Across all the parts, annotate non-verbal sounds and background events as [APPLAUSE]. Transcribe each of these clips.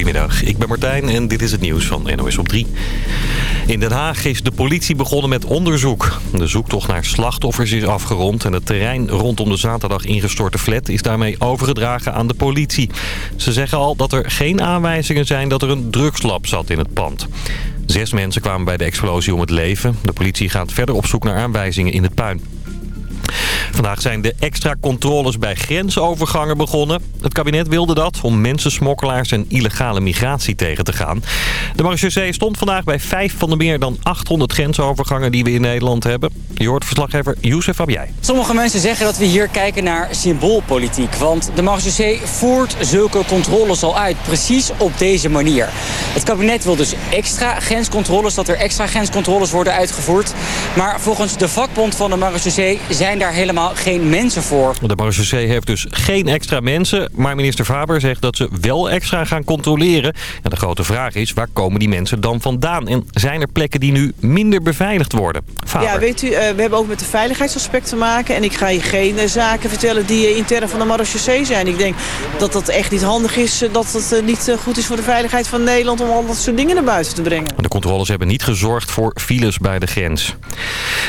Goedemiddag, ik ben Martijn en dit is het nieuws van NOS op 3. In Den Haag is de politie begonnen met onderzoek. De zoektocht naar slachtoffers is afgerond... en het terrein rondom de zaterdag ingestorte flat is daarmee overgedragen aan de politie. Ze zeggen al dat er geen aanwijzingen zijn dat er een drugslab zat in het pand. Zes mensen kwamen bij de explosie om het leven. De politie gaat verder op zoek naar aanwijzingen in het puin. Vandaag zijn de extra controles bij grensovergangen begonnen. Het kabinet wilde dat om mensensmokkelaars en illegale migratie tegen te gaan. De marechaussee stond vandaag bij vijf van de meer dan 800 grensovergangen die we in Nederland hebben. Je hoort verslaggever Youssef Abjai. Sommige mensen zeggen dat we hier kijken naar symboolpolitiek. Want de marechaussee voert zulke controles al uit. Precies op deze manier. Het kabinet wil dus extra grenscontroles. Dat er extra grenscontroles worden uitgevoerd. Maar volgens de vakbond van de marechaussee zijn daar helemaal geen mensen voor. De marechaussee heeft dus geen extra mensen. Maar minister Faber zegt dat ze wel extra gaan controleren. En de grote vraag is, waar komen die mensen dan vandaan? En zijn er plekken die nu minder beveiligd worden? Faber. Ja, weet u, uh, we hebben ook met de veiligheidsaspect te maken. En ik ga je geen uh, zaken vertellen die uh, intern van de marechaussee zijn. Ik denk dat dat echt niet handig is. dat het niet goed is voor de veiligheid van Nederland om al dat soort dingen naar buiten te brengen. De controles hebben niet gezorgd voor files bij de grens.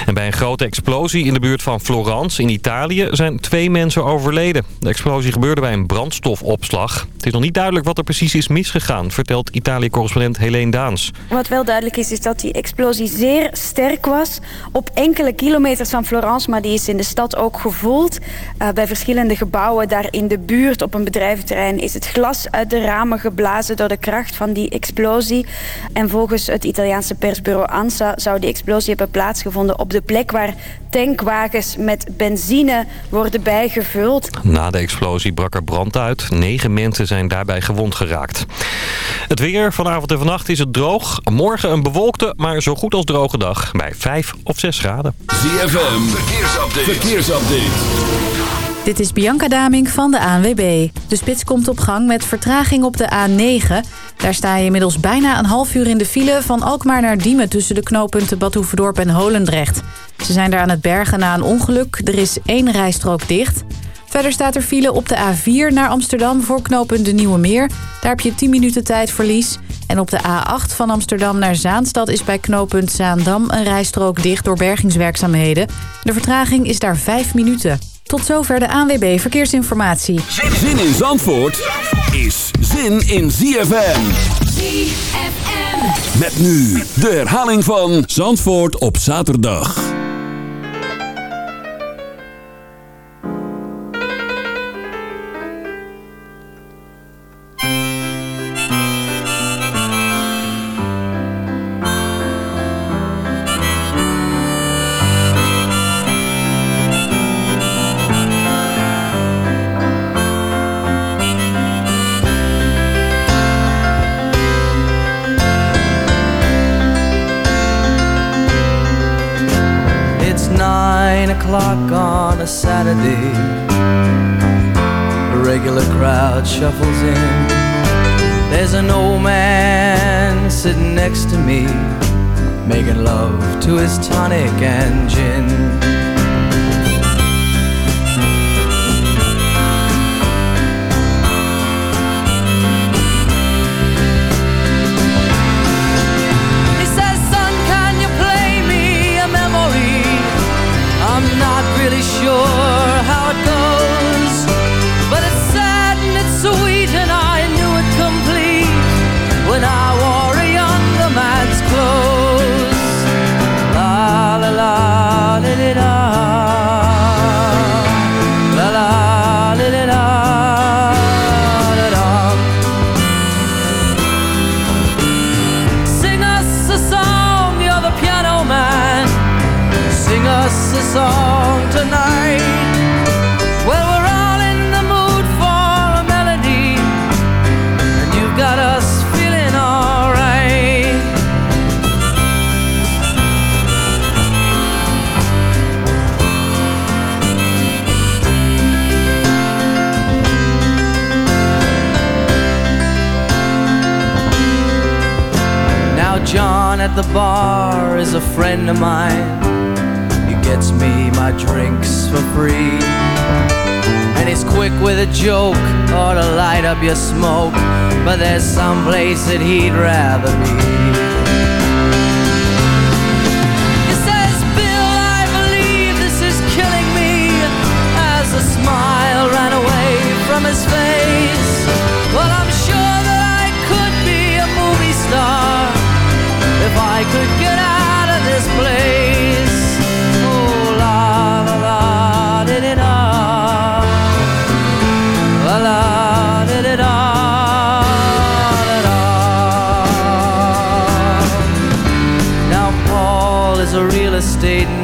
En bij een grote explosie in de buurt van Florence in Italië zijn twee mensen overleden. De explosie gebeurde bij een brandstofopslag. Het is nog niet duidelijk wat er precies is misgegaan, vertelt Italië-correspondent Helene Daans. Wat wel duidelijk is, is dat die explosie zeer sterk was. Op enkele kilometers van Florence, maar die is in de stad ook gevoeld. Uh, bij verschillende gebouwen daar in de buurt op een bedrijventerrein is het glas uit de ramen geblazen door de kracht van die explosie. En volgens het Italiaanse persbureau ANSA zou die explosie hebben plaatsgevonden op de plek waar tankwagens met benzine worden bijgevuld. Na de explosie brak er brand uit. Negen mensen zijn daarbij gewond geraakt. Het weer vanavond en vannacht is het droog. Morgen een bewolkte, maar zo goed als droge dag. Bij 5 of 6 graden. ZFM, verkeersupdate. verkeersupdate. Dit is Bianca Daming van de ANWB. De spits komt op gang met vertraging op de A9. Daar sta je inmiddels bijna een half uur in de file... van Alkmaar naar Diemen tussen de knooppunten Badhoevedorp en Holendrecht. Ze zijn daar aan het bergen na een ongeluk. Er is één rijstrook dicht. Verder staat er file op de A4 naar Amsterdam voor knooppunt de Nieuwe Meer. Daar heb je 10 minuten tijdverlies. En op de A8 van Amsterdam naar Zaanstad is bij knooppunt Zaandam... een rijstrook dicht door bergingswerkzaamheden. De vertraging is daar 5 minuten. Tot zover de ANWB Verkeersinformatie. Zin in Zandvoort is zin in ZFM. ZFM. Met nu de herhaling van Zandvoort op zaterdag.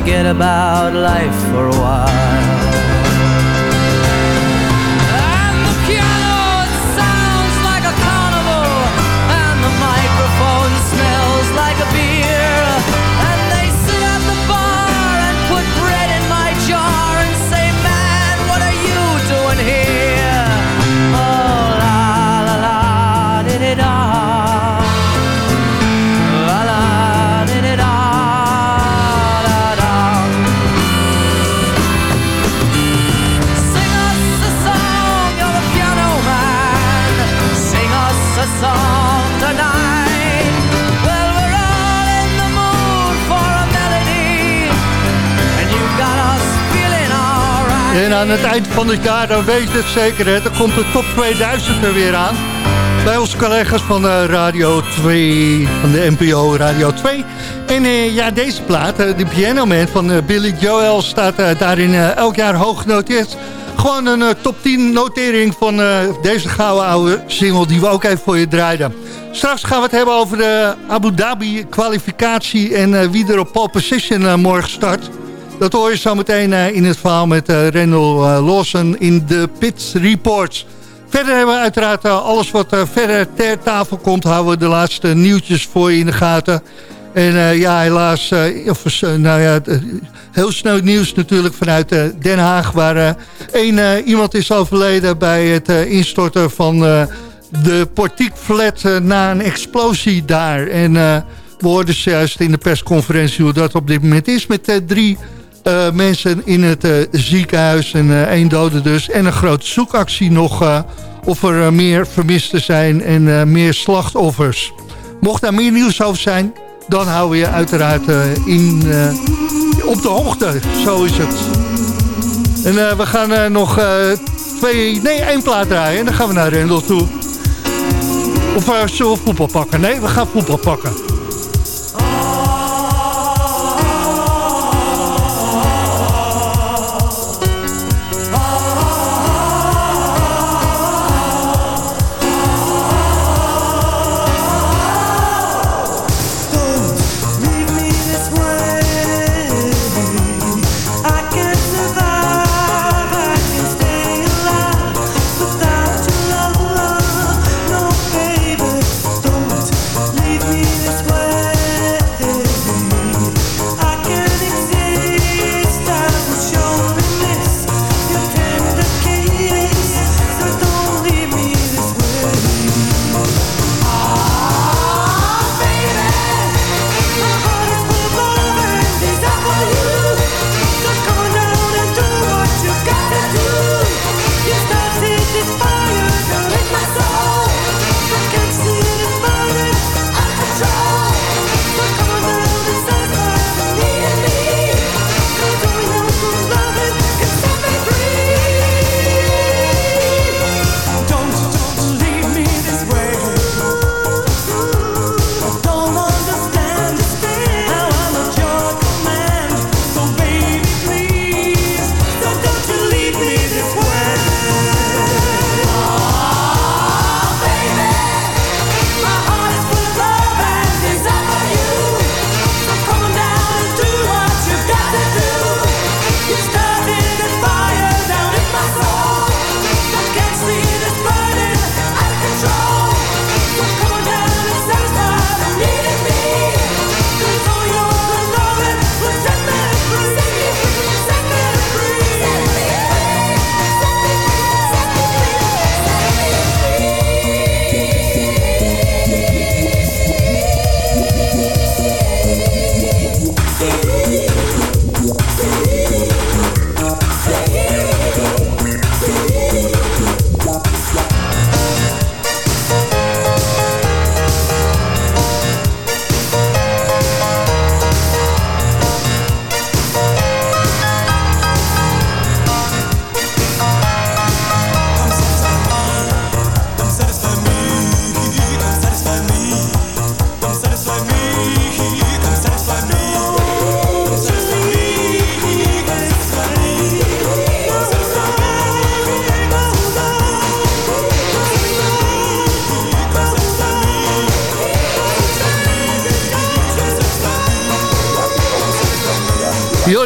Forget about life for a while. En aan het eind van het jaar, dan weet het zeker, hè, komt de top 2000 er weer aan. Bij onze collega's van eh, Radio 2, van de NPO Radio 2. En eh, ja, deze plaat, eh, de Piano Man van Billy Joel, staat daarin elk jaar hoog genoteerd. Gewoon een top 10 notering van deze gouden oude single die we ook even voor je draaiden. Straks gaan we het hebben over de Abu Dhabi kwalificatie en wie er op pole position morgen start. Dat hoor je zo meteen eh, in het verhaal met eh Rendel eh, Lawson in de Pit Reports. Verder hebben we uiteraard alles wat verder ter tafel komt... houden we de laatste nieuwtjes voor je in de gaten. En ja, helaas, of, nou ja, heel snel nieuws natuurlijk vanuit Den Haag... waar één iemand is overleden bij het instorten van de Portiekflat... na een explosie daar. En we hoorden juist in de persconferentie hoe dat op dit moment is... met drie eh, mensen in het eh, ziekenhuis en eh, één dode dus. En een grote zoekactie nog of er meer vermisten zijn en meer slachtoffers. Mocht daar meer nieuws over zijn, dan houden we je uiteraard in, op de hoogte. Zo is het. En we gaan nog twee, nee één plaat draaien en dan gaan we naar Rendel toe. Of zullen we voetbal pakken? Nee, we gaan voetbal pakken.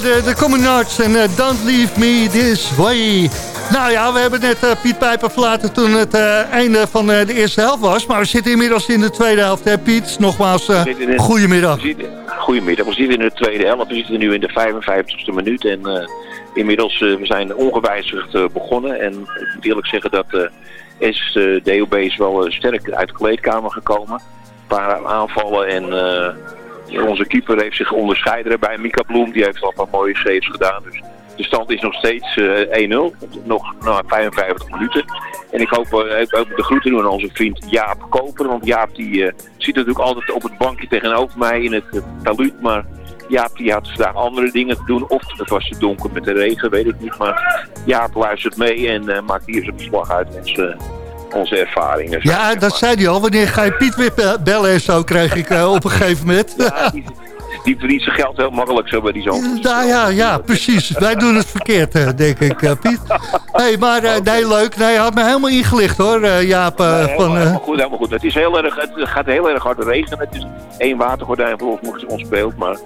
De, Common Arts en eh, Don't Leave Me This Way. Nou ja, we hebben net eh, Piet Pijper verlaten toen het eh, einde van de eerste helft was. Maar we zitten inmiddels in de tweede helft, hè Piet? Nogmaals, goedemiddag. goedemiddag, we zitten in de tweede helft. We zitten nu in de 55ste minuut en inmiddels we zijn ongewijzigd begonnen. En ik moet eerlijk zeggen dat is, DOB is wel sterk uit de kleedkamer gekomen. Een paar aanvallen en onze keeper heeft zich onderscheiden bij Mika Bloem. Die heeft al paar mooie saves gedaan. Dus de stand is nog steeds uh, 1-0. Nog na 55 minuten. En ik hoop uh, ook de groeten doen aan onze vriend Jaap Koper. Want Jaap die uh, zit natuurlijk altijd op het bankje tegenover mij in het taluut. Maar Jaap die had vandaag andere dingen te doen. Of het was te donker met de regen, weet ik niet. Maar Jaap luistert mee en maakt hier zijn verslag uit onze, onze ervaringen. Ja, dat zei hij al. Wanneer ga je Piet weer bellen en zo, krijg ik op een gegeven moment. Ja, die verdient zijn geld heel makkelijk zo bij die zoon. Ja, ja, ja, precies. Wij doen het verkeerd, eh, denk ik, eh, Piet. hey, maar uh, nee, leuk. Nee, je had me helemaal ingelicht, hoor, Jaap. Nee, helemaal, van, helemaal, goed, helemaal goed. Het, is heel erg, het gaat heel erg hard regenen. Het is één watergordijn voor ons ontspeeld. Maar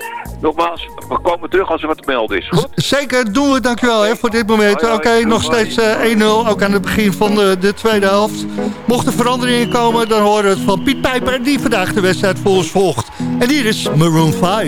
nogmaals, we komen terug als er wat te melden is. Goed? Zeker, doen we. Dankjewel hè, voor dit moment. Oké, nog steeds 1-0. Ook aan het begin van de, de tweede helft. Mochten veranderingen komen, dan horen we het van Piet Pijper... die vandaag de wedstrijd voor ons volgt. En hier is Maroon 5.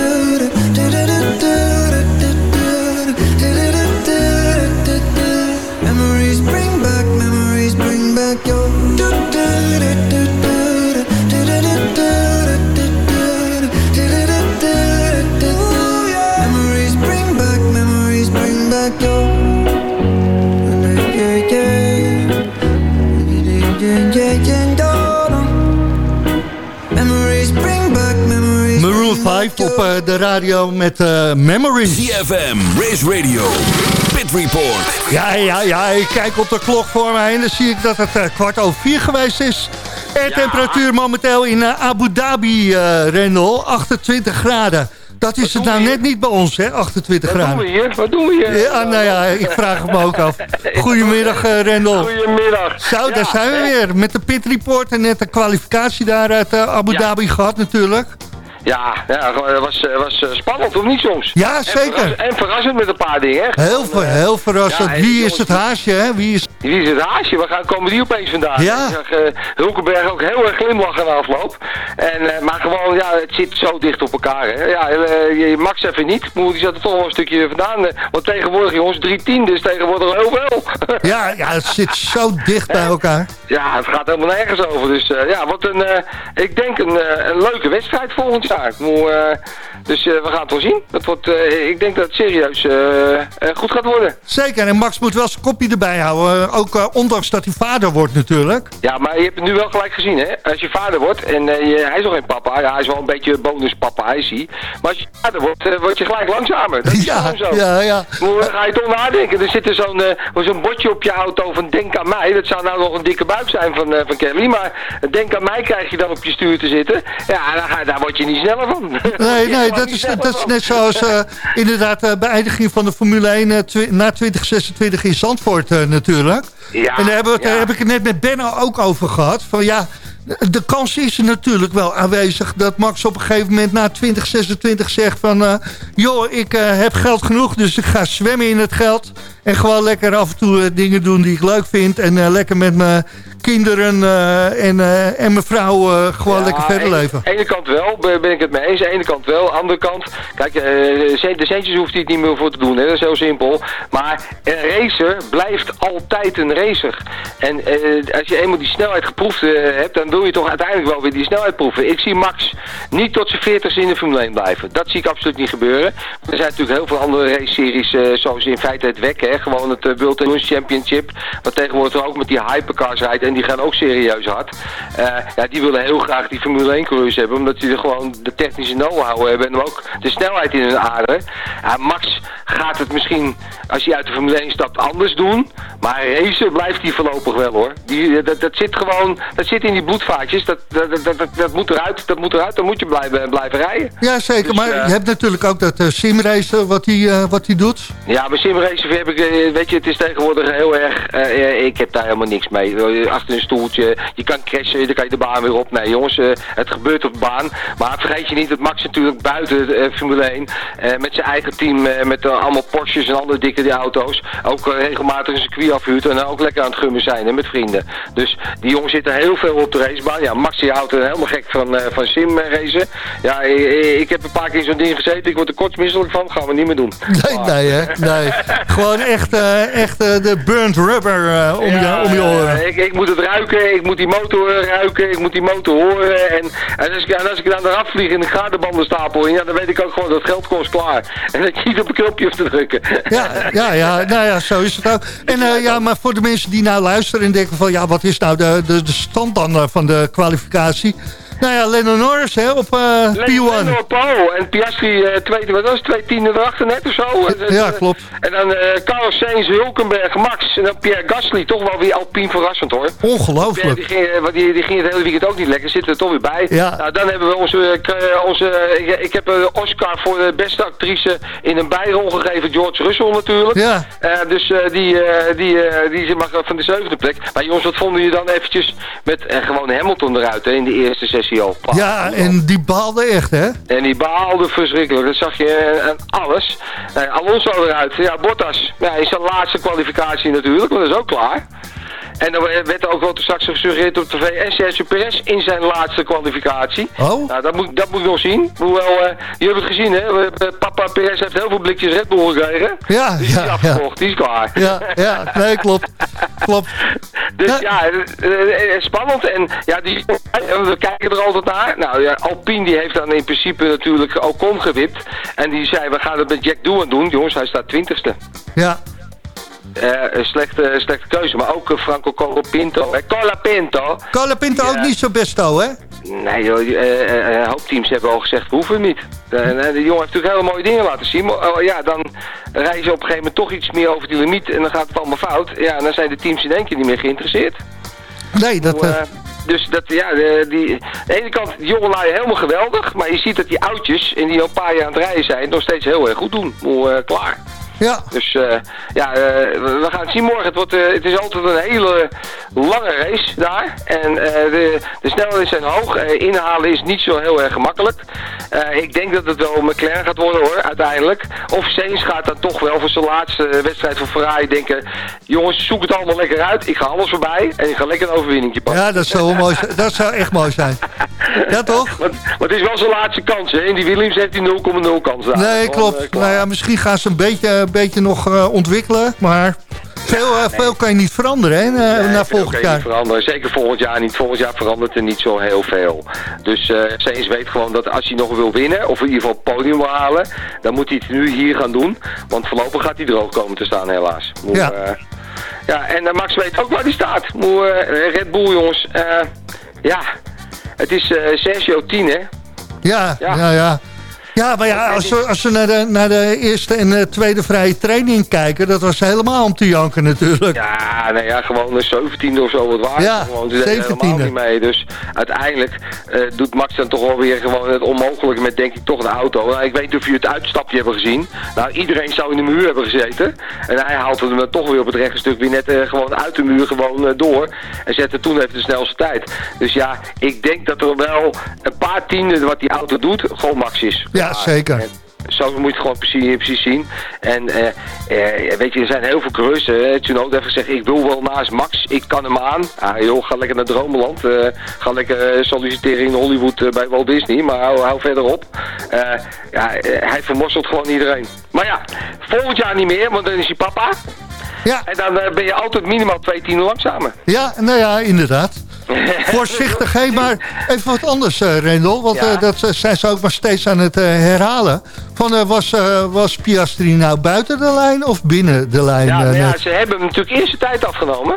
de radio met uh, Memories. CFM, Race Radio, Pit Report. Ja, ja, ja, ik kijk op de klok voor mij en dan zie ik dat het uh, kwart over vier geweest is. En temperatuur momenteel in Abu Dhabi, Rendel, 28 graden. Dat is het nou net niet bij ons, hè, 28 Wat graden. Wat doen we hier? Wat doen we hier? Ja, nou ja, ik vraag me ook af. [LAUGHS] Goedemiddag, uh, Rendel. Goedemiddag. Zo, ja, daar zijn we weer. Met de pit report en net de kwalificatie daar uit Abu Dhabi gehad natuurlijk. Ja, ja het was, was spannend, of niet soms? Ja, zeker. En, verrassend, met een paar dingen, hè? Heel, heel verrassend. Wie is het haasje, hè? Wie is Wie is het haasje? Waar gaan, komen die opeens vandaan? Ja. Ik zag eh, Hulkenberg ook heel erg glimlachen na afloop. En, eh, maar gewoon, ja, het zit zo dicht op elkaar. Hè. Ja, eh, Max even niet. Maar die zat er toch wel een stukje vandaan. Want tegenwoordig, jongens, drie tienden is tegenwoordig heel veel. [LAUGHS] Ja, ja, het zit zo dicht bij elkaar. Ja, het gaat helemaal nergens over. Dus ja, wat een, ik denk een, een leuke wedstrijd volgend jaar. Moet, eh, dus we gaan het wel zien. Dat wordt, ik denk dat het serieus goed gaat worden. Zeker, en Max moet wel zijn kopje erbij houden. Ook eh, ondanks dat hij vader wordt natuurlijk. Ja, maar je hebt het nu wel gelijk gezien, hè. Als je vader wordt, en eh, je- hij is nog geen papa, ja, hij is wel een beetje bonuspapa, hij is hij. Maar als je vader wordt, eh, word je gelijk langzamer. Dat is [LAUGHS] Ja, zo. ja, ja. Hoe ga je toch nadenken? Er zit er zo'n zo'n bordje op je auto van denk aan mij. Dat zou nou nog een dikke buik zijn van, van Kelly. Maar denk aan mij krijg je dan op je stuur te zitten. Ja, daar, word je niet sneller van. [LAUGHS] Nee, nee, dat is, dat is net zoals inderdaad de beëindiging van de Formule 1 eh, twi- na 2026 in Zandvoort natuurlijk. Ja, en daar, hebben we ja. daar heb ik het net met Benno ook over gehad. Van ja, de kans is er natuurlijk wel aanwezig dat Max op een gegeven moment na 2026 zegt van... eh, joh, ik eh, heb geld genoeg, dus ik ga zwemmen in het geld. En gewoon lekker af en toe eh, dingen doen die ik leuk vind. En eh, lekker met mijn kinderen eh, en, en mijn vrouw gewoon Ja, lekker verder aan leven. de ene kant wel, ben ik het mee eens. Aan de ene kant wel. Aan de andere kant, kijk, de centjes hoeft hij het niet meer voor te doen. Hè? Dat is heel simpel. Maar een racer blijft altijd een racer. En als je eenmaal die snelheid geproefd hebt, dan wil je toch uiteindelijk wel weer die snelheid proeven. Ik zie Max niet tot zijn 40 in de Formule 1 blijven. Dat zie ik absoluut niet gebeuren. Er zijn natuurlijk heel veel andere race-series, zoals in feite het WEC, gewoon het eh, World Endurance Championship. Wat tegenwoordig ook met die hypercars rijdt en die gaan ook serieus hard. Eh, ja, die willen heel graag die Formule 1 coureurs hebben, omdat die er gewoon de technische know-how hebben en ook de snelheid in hun aarde. Max gaat het misschien, als hij uit de Formule 1 stapt, anders doen. Maar racen blijft hij voorlopig wel hoor. Die, dat, dat zit gewoon, dat zit in die bloedvaatjes. Dat, dat, dat, dat, dat moet eruit, dat moet eruit. Dan moet je blijven, blijven rijden. Ja, zeker. Dus, maar eh, je hebt natuurlijk ook dat uh, simracen wat hij uh, wat hij doet. Ja, bij simracen heb ik, eh, weet je, het is tegenwoordig heel erg, uh, ik heb daar helemaal niks mee. Achter een stoeltje, je kan crashen, dan kan je de baan weer op. Nee jongens, uh, het gebeurt op de baan. Maar vergeet je niet dat Max natuurlijk buiten Formule 1, met zijn eigen team, met allemaal Porsches en andere dikke die auto's, ook regelmatig een circuit afhuurt en ook lekker aan het gummen zijn hè, met vrienden. Dus die jongens zitten heel veel op de racebaan. Ja, Max die houdt er helemaal gek van, van simracen. Ja, ik, ik, heb een paar keer zo'n ding gezeten, ik word er kortsmisselijk van, gaan we niet meer doen. Nee, nee, hè? nee. [LAUGHS] Gewoon echt, uh, echt uh, de burnt rubber uh, om, ja, je, om je oren. Ik, ik, moet het ruiken, ik moet die motor ruiken, ik moet die motor horen. En, en, als, ik, en als ik dan eraf vlieg in de gaardenbandenstapel, ja, dan weet ik ook gewoon dat het geld kost klaar. [LAUGHS] En dat je niet op een knopje hoeft te drukken. Ja, ja, ja, nou ja, zo is het ook. En uh, ja, maar voor de mensen die nou luisteren en denken van, ja, wat is nou de, de, de stand dan van de kwalificatie? Nou ja, Lennon Norris hè, op uh, P1. Lennon op Paul en Piastri uh, twee, wat was het, twee tienden erachter net of zo. Ja, klopt. En dan Carlos Sainz, Hulkenberg, Max en dan Pierre Gasly. Toch wel weer Alpine verrassend hoor. Ongelooflijk. Die ging, die, die ging het hele weekend ook niet lekker, zitten er toch weer bij. Ja. Nou, dan hebben we onze, onze ik, ik heb de Oscar voor de beste actrice in een bijrol gegeven, George Russell natuurlijk. Ja. dus die, die, die mag van de zevende plek. Maar jongens, wat vonden jullie dan eventjes met gewoon Hamilton eruit hè, in de eerste sessie? Al. Ja, en die baalde echt, hè? En die baalde verschrikkelijk. Dat zag je aan alles. Nee, Alonso eruit. Ja, Bottas. Ja, in zijn laatste kwalificatie natuurlijk, want dat is ook klaar. En dan werd ook wel straks gesuggereerd op tv. En Sergio Perez in zijn laatste kwalificatie. Oh? Nou, dat moet, dat moet ik nog zien. Hoewel, uh, je hebt het gezien, hè. Papa Perez heeft heel veel blikjes Red Bull gekregen. Ja, die is ja, afgekocht. Ja. Die is klaar. Ja, ja. Nee, klopt. klopt. Dus ja, ja spannend. En ja, die, we kijken er altijd naar. Nou ja, Alpine die heeft dan in principe natuurlijk Ocon gewipt. En die zei, we gaan het met Jack Doohan doen. Jongens, hij staat twintigste. Ja. Uh, een slechte, slechte keuze, maar ook uh, Franco Colapinto. Uh, Colapinto. Colapinto ook niet zo best, hè? Nee, joh, een hoop teams hebben al gezegd, we hoeven niet. de jongen heeft natuurlijk hele mooie dingen laten zien. Maar oh, ja, dan rijden ze op een gegeven moment toch iets meer over die limiet en dan gaat het allemaal fout. Ja, en dan zijn de teams in één keer niet meer geïnteresseerd. Nee, dat... Uh... Dus dat, ja, de, die, aan de ene kant, die jongelui helemaal geweldig. Maar je ziet dat die oudjes, en die al een paar jaar aan het rijden zijn, nog steeds heel erg goed doen. Moe, uh, klaar. Ja. Dus eh, ja, eh, we gaan het zien morgen. Het, wordt, eh, het is altijd een hele lange race daar. En de, de snelheden zijn hoog. Inhalen is niet zo heel erg gemakkelijk. Ik denk dat het wel McLaren gaat worden hoor, uiteindelijk. Of Sainz gaat dan toch wel voor zijn laatste wedstrijd voor Ferrari denken... Jongens, zoek het allemaal lekker uit. Ik ga alles voorbij en ik ga lekker een overwinningje pakken. Ja, dat zou, mooi zijn. dat zou echt mooi zijn. Ja, [LAUGHS] toch? Maar, maar het is wel zijn laatste kans, hè. In die Williams heeft hij 0,0 kans. daar. Nee, klopt. Nou ja, misschien gaan ze een beetje, een beetje nog eh, ontwikkelen. Maar veel, eh, veel kan je niet veranderen hè, na, Nee, na veel volgend jaar. Niet veranderen. Zeker volgend jaar niet. Volgend jaar verandert er niet zo heel veel. Dus eh Sainz weet gewoon dat als hij nog wil winnen, of in ieder geval het podium wil halen, dan moet hij het nu hier gaan doen. Want voorlopig gaat hij droog komen te staan helaas. Moet, Ja. eh, ja, en eh, Max weet ook waar hij staat. Moet, eh, Red Bull jongens, eh, ja, het is eh, Sergio 10 hè. Ja, ja, Ja. ja. Ja, maar ja, als we, als we naar, de, naar de eerste en tweede vrije training kijken... dat was helemaal om te janken natuurlijk. Ja, nee, ja, gewoon een 17e of zo wat waard. Ja, gewoon, 17e. helemaal niet mee. Dus uiteindelijk eh, doet Max dan toch wel weer gewoon het onmogelijke met denk ik toch een auto. Nou, ik weet niet of jullie het uitstapje hebben gezien. Nou, iedereen zou in de muur hebben gezeten. En hij haalt hem dan toch weer op het rechte stuk weer net eh, gewoon uit de muur gewoon eh, door. En zette toen even de snelste tijd. Dus ja, ik denk dat er wel een paar tienden wat die auto doet, gewoon Max is. Ja, zeker. En Zo moet je het gewoon precies, precies zien. En eh, eh, weet je, er zijn heel veel coureurs. Uh, Tsunoda heeft gezegd, ik wil wel naast Max, ik kan hem aan. Ah joh, ga lekker naar Dromenland. eh, ga lekker solliciteren in Hollywood bij Walt Disney. Maar hou, hou verder op. Ja, hij vermorselt gewoon iedereen. Maar ja, volgend jaar niet meer, want dan is hij papa. Ja. En dan ben je altijd minimaal twee tienden langzamer. Ja, nou ja, inderdaad. [LAUGHS] Voorzichtig, hé, maar even wat anders, eh Rendel. Want Ja. eh, dat eh, zijn ze ook maar steeds aan het herhalen. Van, was, was Piastri nou buiten de lijn of binnen de lijn? Ja, nou ja, ze hebben hem natuurlijk eerst de tijd afgenomen.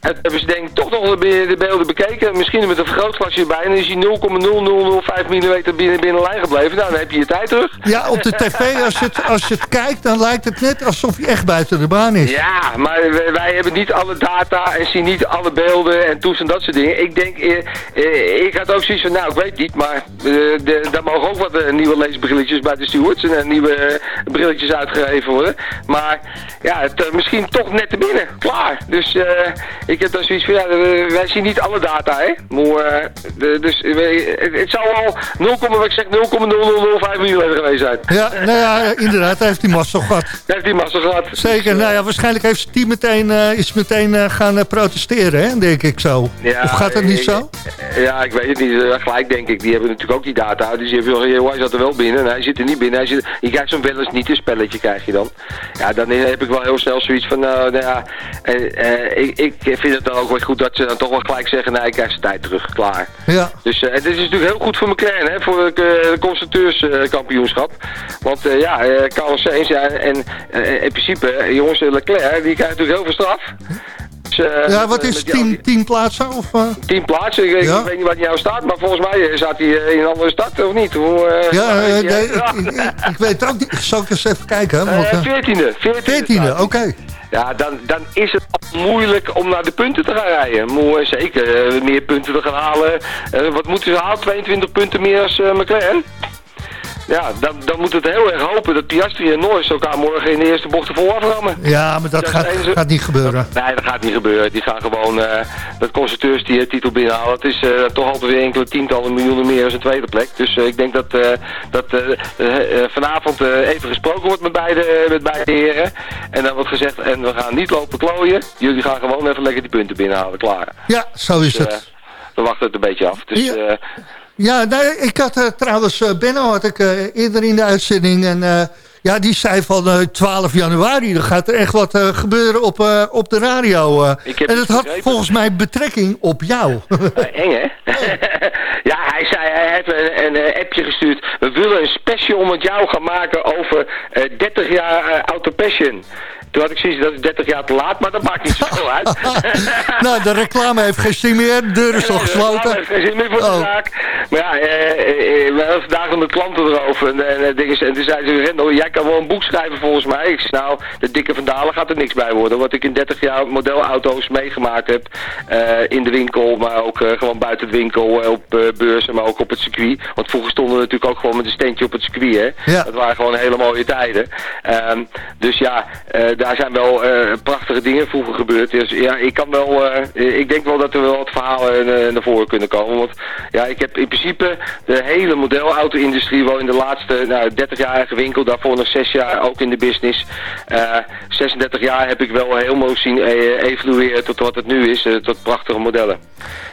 En hebben ze denk ik toch nog de, be- de beelden bekeken. Misschien met een vergrootglasje erbij. En dan is hij 0,0005 mm binnen, binnen lijn gebleven. Nou, dan heb je je tijd terug. Ja, op de tv, als je, het, [LAUGHS] als je het kijkt, dan lijkt het net alsof hij echt buiten de baan is. Ja, maar wij, wij hebben niet alle data en zien niet alle beelden en toes en dat soort dingen. Ik denk, eh, eh, ik had ook zoiets van, nou ik weet niet, maar eh, de, daar mogen ook wat eh, nieuwe leesbrilletjes bij de stewards en nieuwe brilletjes uitgegeven worden. Maar ja, het, misschien toch net te binnen, klaar. Dus eh, ik heb dan zoiets van, ja, eh, wij zien niet alle data, hè. Maar, eh, de- dus eh, het, het zou al 0, wat ik zeg, 0,0005 mm geweest zijn. Ja, nou ja, inderdaad, hij heeft die massa gehad. Heeft die massa gehad. Zeker, nou ja, waarschijnlijk heeft zijn team meteen, eh, is meteen eh, gaan eh, protesteren, hè, denk ik zo. Ja, of gaat dat niet ik- zo? Ja, ik weet het niet. Eh, gelijk denk ik. Die hebben natuurlijk ook die data. Dus die hebben hij zat er wel binnen. Hij zit er niet binnen. Hij zit, je krijgt zo'n wel eens niet een spelletje krijg je dan. Ja, dan heb ik wel heel snel zoiets van, nou, nou ja, eh, eh, ik, ik vind het dan ook wel goed dat ze dan toch wel gelijk zeggen, nee, ik krijg zijn tijd terug. Klaar. Ja. Dus eh, het is natuurlijk heel goed voor McLaren, hè, voor het uh, constructeurskampioenschap. Want eh, ja, eh, Carlos Sainz ja, en eh, in principe, eh, jongens, eh, Leclerc, die krijgt natuurlijk heel veel straf. Dus, eh, Ja, wat eh, is die- tien, plaatsen? Of, eh? Tien plaatsen. Ik, Ja. ik weet niet wat jou staat, maar volgens mij eh, zat hij eh, in een andere stad, of niet? Hoe, eh, Ja, eh, nee, ik, weet het ook niet. Zal ik eens even kijken? Want, Eh, eh, Veertiende. Veertiende, oké. Ja, dan, dan is het moeilijk om naar de punten te gaan rijden. Moe, zeker eh, meer punten te gaan halen. Eh, wat moeten ze halen? 22 punten meer als eh, McLaren? Ja, dan, dan moet het heel erg hopen dat Piastri en Norris elkaar morgen in de eerste bocht vol aframmen. Ja, maar dat Dat gaat, ze- gaat niet gebeuren. Nee, dat gaat niet gebeuren. Die gaan gewoon eh, dat constructeurs die het titel binnenhalen. Het is eh, toch altijd weer enkele tientallen miljoenen meer als een tweede plek. Dus eh, ik denk dat, eh, dat eh, eh, eh, vanavond eh, even gesproken wordt met beide, met beide heren. En dan wordt gezegd, en we gaan niet lopen klooien. Jullie gaan gewoon even lekker die punten binnenhalen. Klaar. Ja, zo is Dus, eh, het. we wachten het een beetje af. Dus, Ja. Ja, nou, ik had eh, trouwens, eh, Benno had ik eh, eerder in de uitzending. En ja, die zei van eh, 12 januari, dan gaat er echt wat gebeuren op, op de radio. en het het had volgens mij betrekking op jou. Eng, hè? [LAUGHS] ja, hij zei, hij heeft een, een appje gestuurd. We willen een special met jou gaan maken over eh, 30 jaar Auto Passion. Toen had ik zoiets, dat is 30 jaar te laat, maar dat maakt niet zoveel uit. [LAUGHS] nou, de reclame heeft geen zin meer, de deur is al gesloten. heeft geen zin meer voor de Oh. zaak. Maar ja, eh, eh, eh, we hadden vandaag met klanten erover. En, en, en, dingen- en toen zei ze, Rendel, jij kan wel een boek schrijven volgens mij. Ik zei, nou, de dikke vandalen gaat er niks bij worden. Wat ik in 30 jaar modelauto's meegemaakt heb. eh, in de winkel, maar ook eh, gewoon buiten de winkel. eh, op eh, beurzen, maar ook op het circuit. Want vroeger stonden we natuurlijk ook gewoon met een steentje op het circuit, hè. Ja. Dat waren gewoon hele mooie tijden. Ehm, dus ja, eh, daar zijn wel eh, prachtige dingen vroeger gebeurd. Dus ja, ik kan wel, eh, ik denk wel dat er wel wat verhalen eh, naar voren kunnen komen. Want ja, ik heb in principe de hele modelauto-industrie wel in de laatste nou, 30 jaar gewinkeld. Daarvoor nog 6 jaar ook in de business. Eh 36 jaar heb ik wel mooi zien eh, evolueren tot wat het nu is. eh, tot prachtige modellen.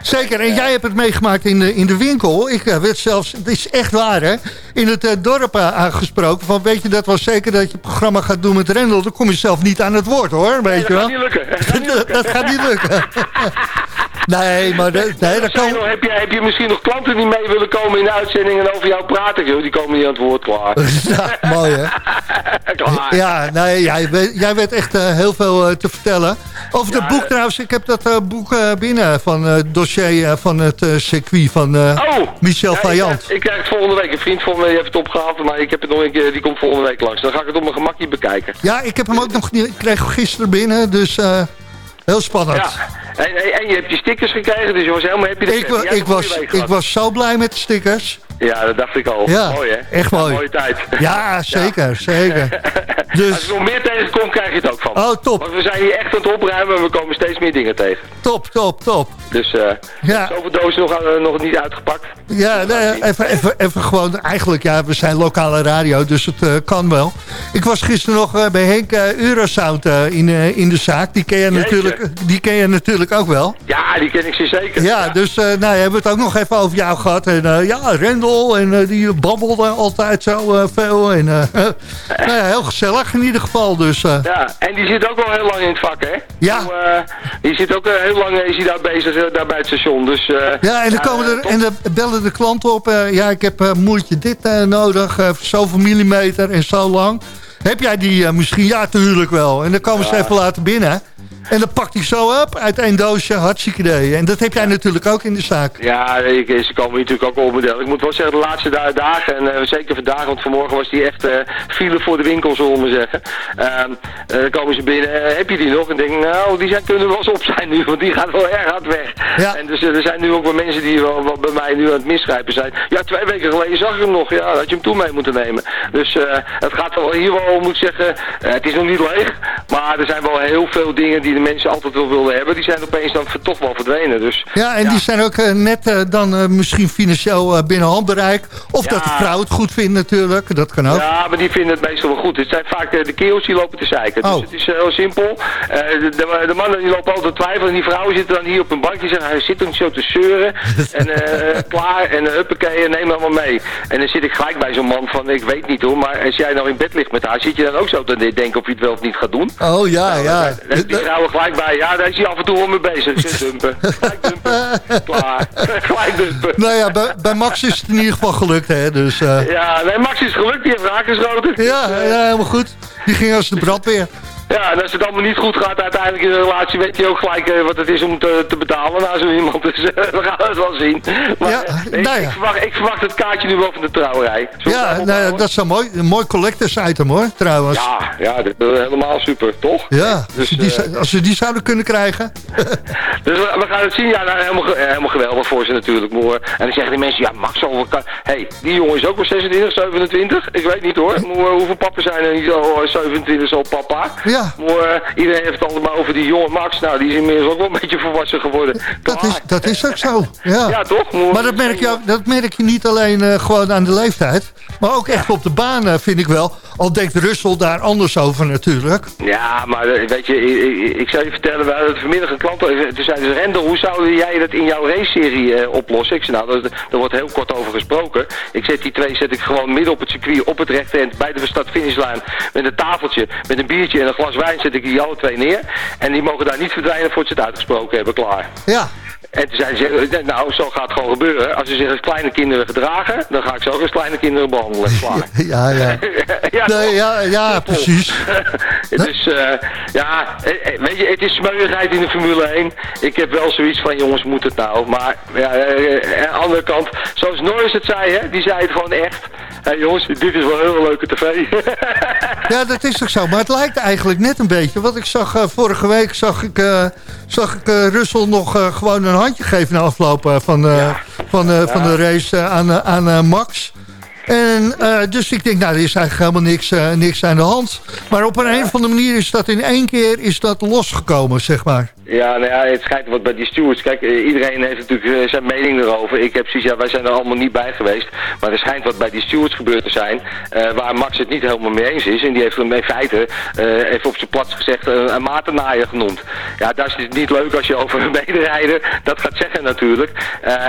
Zeker, en jij hebt het meegemaakt in de, in de winkel. Ik eh, werd zelfs, het is echt waar hè, in het eh, dorp eh, aangesproken. Van weet je dat wel zeker dat je programma gaat doen met Rendel. Dan kom je zelf niet aan het woord hoor, weet je dat wel. gaat. Dat gaat niet lukken. dat gaat niet [LAUGHS] lukken. [LAUGHS] nee, maar de, nee, dat kan... Heb je, heb je misschien nog klanten die mee willen komen in de uitzending en over jou praten? Joh? Die komen niet aan het woord klaar. [LAUGHS] Ja, mooi hè. [LAUGHS] klaar. Ja, nee, jij, jij weet echt eh, heel veel eh, te vertellen. Over het boek trouwens, ik heb dat eh, boek eh, binnen van het dossier eh, van het eh, circuit van eh, Oh! Michel Ja, ik, ik krijg het volgende week. Een vriend van me die heeft het opgehaald, maar ik heb het nog een keer, die komt volgende week langs. Dan ga ik het op mijn gemakje bekijken. Ja, ik heb hem ook nog ik kreeg gisteren binnen, dus eh, heel spannend. Ja, en, en, en je hebt je stickers gekregen, dus je was helemaal happy. Ik, wa- ik, was, ik was zo blij met de stickers. Ja, dat dacht ik al. Ja, mooi hè? echt mooi. mooie tijd. Ja, zeker, zeker. [LAUGHS] Als Dus, je nog meer tegenkomt, krijg je het ook van. oh top, Want we zijn hier echt aan het opruimen en we komen steeds meer dingen tegen. top, top, top. Dus eh Ja. zoveel dozen nog, eh, nog niet uitgepakt. Ja, nee, even, even, even gewoon, eigenlijk, ja, we zijn lokale radio, dus het eh, kan wel. Ik was gisteren nog eh, bij Henk eh, Eurosound eh, in, eh, in de zaak. Die ken, je Jeetje. natuurlijk, die ken je natuurlijk ook wel. Ja, die ken ik zeer zeker. Ja, dus eh, nou, hebben we het ook nog even over jou gehad. En eh, ja, Rendel, en eh, die babbelde altijd zo eh, veel. En, eh, [LAUGHS] nou ja, heel gezellig in ieder geval. Dus, eh, Ja, en die zit ook wel heel lang in het vak, hè? Ja. Eh, die zit ook eh, heel lang is hij daar bezig, daar bij het station. Dus, ja, en dan komen er, en dan bellen de klanten op. ja, ik heb eh moertje dit nodig, zoveel millimeter en zo lang. Heb jij die misschien? Ja, tuurlijk wel. En dan komen ze even laten binnen. En dan pakt hij zo op uit één doosje, hartstikke idee. En dat heb jij natuurlijk ook in de zaak. Ja, ik, ze komen hier natuurlijk ook op model. Ik moet wel zeggen, de laatste da- dagen, en eh, zeker vandaag, want vanmorgen was die echt eh file voor de winkel, zullen we maar zeggen. Ehm, eh, dan komen ze binnen, heb je die nog? En denk nou, die zijn, kunnen wel eens op zijn nu, want die gaat wel erg hard weg. Ja. En dus er zijn nu ook wel mensen die wel, wel bij mij nu aan het misgrijpen zijn. Ja, twee weken geleden zag ik hem nog, ja, had je hem toen mee moeten nemen. Dus het gaat wel hier wel, moet ik zeggen, het is nog niet leeg, maar er zijn wel heel veel dingen die de mensen altijd wel wilden hebben. Die zijn opeens dan toch wel verdwenen. Dus Ja, en die zijn ook eh, net eh, dan eh, misschien financieel binnen handbereik. Of dat de Ja. vrouw het goed vindt natuurlijk. Dat kan ook. Ja, maar die vinden het meestal wel goed. Het zijn vaak de kerels die lopen te zeiken. Oh. Dus het is heel simpel. Eh, de, de, de mannen die lopen altijd te twijfelen. En die vrouwen zitten dan hier op een bankje. Die zeggen, hij zit niet zo te zeuren. [LAUGHS] en eh, klaar. En uh, huppakee, en neem allemaal mee. En dan zit ik gelijk bij zo'n man van, ik weet niet hoor. Maar als jij nou in bed ligt met haar, zit je dan ook zo te denken of je het wel of niet gaat doen? Oh ja, ja. Daar hebben die vrouwen gelijk bij. Ja, daar is hij af en toe wel mee bezig. Dumpen. Gelijk dumpen. Klaar. [LAUGHS] gelijk dumpen. Nou ja, bij, bij Max is het in ieder geval gelukt, hè. Dus, eh, Ja, nee, Max is gelukt. Die heeft raak geschoten. ja, ja, helemaal goed. Die ging als de brandweer. Ja, en als het allemaal niet goed gaat uiteindelijk in de relatie, weet je ook gelijk eh, wat het is om te, te betalen naar zo iemand. Dus eh, [LAUGHS] we gaan het wel zien. Maar Ja, eh, nou ik, ja. ik, verwacht, ik verwacht het kaartje nu wel van de trouwerij. Ja, nou, dat is zo mooi. Een mooi collectors item, hoor, trouwens. ja, ja, dat is helemaal super, toch? Ja, Dus, als, die, eh, zou- als ze die zouden kunnen krijgen. [LAUGHS] Dus we, we gaan het zien. Ja, nou, helemaal, helemaal geweldig voor ze natuurlijk. Moer. En dan zeggen die mensen, ja, Max Hé, hey, die jongen is ook wel 26, 27. Ik weet niet hoor. Hoeveel pappen zijn er niet al eh, 27 zo papa? Ja. Moer, eh, iedereen heeft het allemaal over die jonge Max. Nou, die is inmiddels ook wel een beetje volwassen geworden. Dat is, dat is ook zo. Ja. Ja, toch? Maar dat merk, je, dat merk je niet alleen eh, gewoon aan de leeftijd. Maar ook echt op de baan, eh, vind ik wel. Al denkt Russell daar anders over natuurlijk. Ja, maar weet je, ik, ik, zou je vertellen, we hadden vanmiddag een klant, toen zei ze, Rendel, hoe zou jij dat in jouw race-serie oplossen? Ik zei, nou, daar, daar wordt heel kort over gesproken. Ik zet die twee zet ik gewoon midden op het circuit, op het rechte eind, bij de start-finishlijn, met een tafeltje, met een biertje en een glas wijn zet ik die alle twee neer. En die mogen daar niet verdwijnen voordat ze het uitgesproken hebben, klaar. Ja, En toen zei ze, nou, zo gaat het gewoon gebeuren. Als ze zich als kleine kinderen gedragen, dan ga ik ze ook als kleine kinderen behandelen. [LAUGHS] Klaar. Ja, ja. [LAUGHS] ja, Nee, ja, ja, precies. [LAUGHS] dus eh, ja, eh, eh, weet je, het is smeuigheid in de Formule 1. Ik heb wel zoiets van, jongens, moet het nou? Maar ja, eh, aan de andere kant, zoals Norris het zei, hè, die zei het gewoon echt. Hé jongens, dit is wel een heel leuke tv. Ja, dat is toch zo. Maar het lijkt eigenlijk net een beetje. Want ik zag eh, vorige week zag ik, eh zag ik eh, Russell nog eh, gewoon een handje geven na afloop eh, van, eh, van, eh, van de race aan, aan Max. En dus ik denk, nou, er is eigenlijk helemaal niks, niks aan de hand. Maar op een, een of andere manier is dat in één keer is dat losgekomen, zeg maar. Ja, nou ja, het schijnt wat bij die stewards. Kijk, eh, iedereen heeft natuurlijk eh, zijn mening erover. Ik heb precies, ja, wij zijn er allemaal niet bij geweest. Maar er schijnt wat bij die stewards gebeurd te zijn. eh, waar Max het niet helemaal mee eens is. En die heeft hem in feite, eh, even op zijn plaats gezegd, een, matennaaier genoemd. Ja, dat is niet leuk als je over een [LAUGHS] mederijder dat gaat zeggen natuurlijk.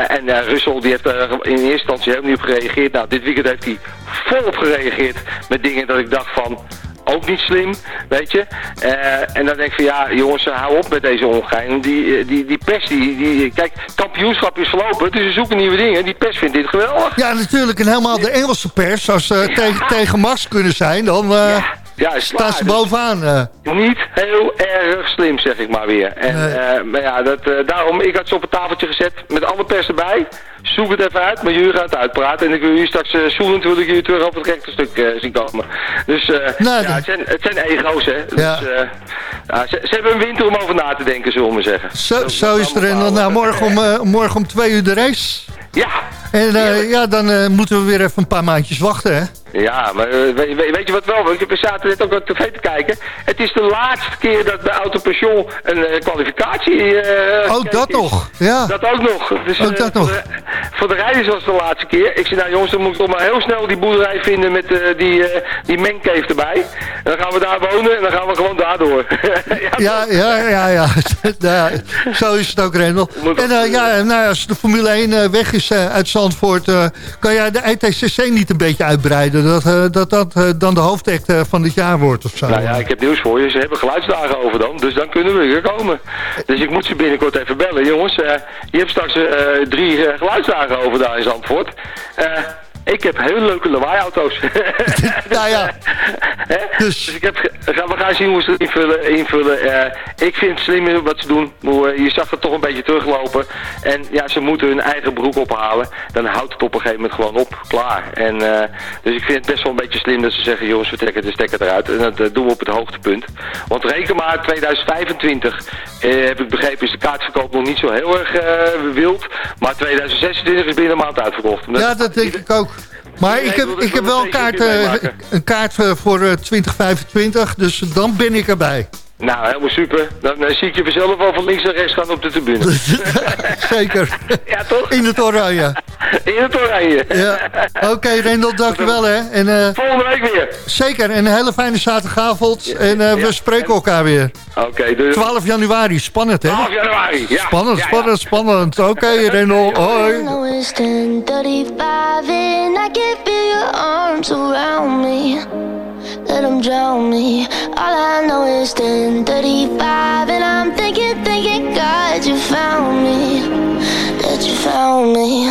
En uh, Russell die heeft er in eerste instantie helemaal niet op gereageerd. Nou, dit weekend heeft hij volop gereageerd met dingen dat ik dacht van ook niet slim, weet je. Eh, en dan denk ik van ja, jongens, eh, hou op met deze ongein. Die, eh, die, die pers, die, die, kijk, kampioenschap is verlopen, dus ze zoeken nieuwe dingen. Die pers vindt dit geweldig. Ja, natuurlijk. En helemaal de Engelse pers, als ze tegen, tegen Max kunnen zijn, dan Ja, staan ze Dus bovenaan. eh. Niet heel erg slim, zeg ik maar weer. En, Nee. eh, maar ja, dat, eh, daarom, ik had ze op een tafeltje gezet met alle pers erbij. Zoek het even uit, maar jullie gaan het uitpraten. En ik wil jullie straks uh, zoelend wil ik jullie terug op het rechte stuk zien komen. Dus Nou, ja, het, zijn, het zijn ego's, hè. Ja. Dus, ja, ze, ze hebben een winter om over na te denken, zullen we maar zeggen. Zo, zo is er. En dan nou, morgen, om, morgen om twee uur de race. Ja, En eh, ja, dan eh, moeten we weer even een paar maandjes wachten, hè? Ja, maar eh, weet, je wat wel? We zaten net ook op tv te kijken. Het is de laatste keer dat bij Autopension een kwalificatie... Ook dat is. nog, ja. Dat ook nog. Dus, Ook dat voor nog. De, voor de rijders was het de laatste keer. Ik zei, nou jongens, dan moet ik toch maar heel snel die boerderij vinden met die, die mengcave erbij. En dan gaan we daar wonen en dan gaan we gewoon daardoor. [LAUGHS] Ja, ja, ja, ja. [LAUGHS] ja zo is het ook, Rendel. En ja, nou, als de Formule 1 eh, weg is eh, uit Zandvoort... eh, kan jij de ITCC niet een beetje uitbreiden? Dat eh, dat, dat dan de hoofdact van dit jaar wordt of zo? Nou ja, ik heb nieuws voor je. Ze hebben geluidsdagen over dan, dus dan kunnen we weer komen. Dus ik moet ze binnenkort even bellen. Jongens, je hebt straks drie geluidsdagen over daar in Zandvoort. Ik heb hele leuke lawaaiauto's. [LAUGHS] nou ja. [LAUGHS] Hè? Dus, ik heb, we gaan zien hoe ze het invullen. invullen. Eh, ik vind het slim wat ze doen. Eh, je zag het toch een beetje teruglopen. En ja, ze moeten hun eigen broek ophalen. Dan houdt het op een gegeven moment gewoon op. Klaar. En, eh, dus ik vind het best wel een beetje slim dat ze zeggen... jongens, we trekken de stekker eruit. En dat doen we op het hoogtepunt. Want reken maar, 2025 eh, heb ik begrepen... is de kaartverkoop nog niet zo heel erg wild. Maar 2026 is binnen een maand uitverkocht. Ja, dat denk ik ook. Maar ik heb, ik heb wel een kaart, eh, een kaart eh, voor eh, 2025, dus dan ben ik erbij. Nou, helemaal super. Dan zie ik je vanzelf al van links naar rechts gaan op de tribune. [LAUGHS] Zeker. [LAUGHS] Ja, toch? In het oranje. [LAUGHS] In het oranje. Ja. Oké, Rendel, dankjewel hè. En, eh, Volgende week weer. zeker, en een hele fijne zaterdagavond. En eh, we spreken elkaar weer. Oké, dus 12 januari, spannend hè? 12 januari. Ja. Spannend, Ja, ja. spannend, spannend. Oké, Rendel, hoi. know it's 10:35 and I can feel your arms around me. Let them drown me. All I know is 10:35 and I'm thinking, thinking, God, you found me. That you found me.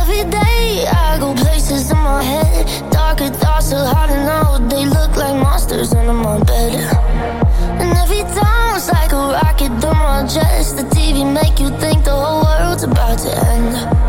Every day I go places in my head. Darker thoughts are hard to know. They look like monsters under my bed. And every time it's like a rocket through my chest. The TV make you think the whole world's about to end.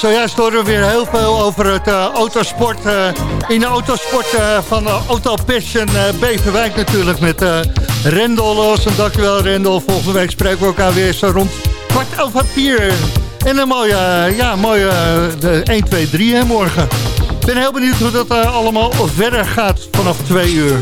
Zojuist horen we weer heel veel over het uh, autosport. Uh, in de autosport uh, van Auto Passion Beverwijk natuurlijk met Rendel los. En dankjewel Rendel. Volgende week spreken we elkaar weer zo rond kwart over vier. En een mooie, ja, mooie de 1, 2, 3 hè, morgen. Ik ben heel benieuwd hoe dat allemaal verder gaat vanaf twee uur.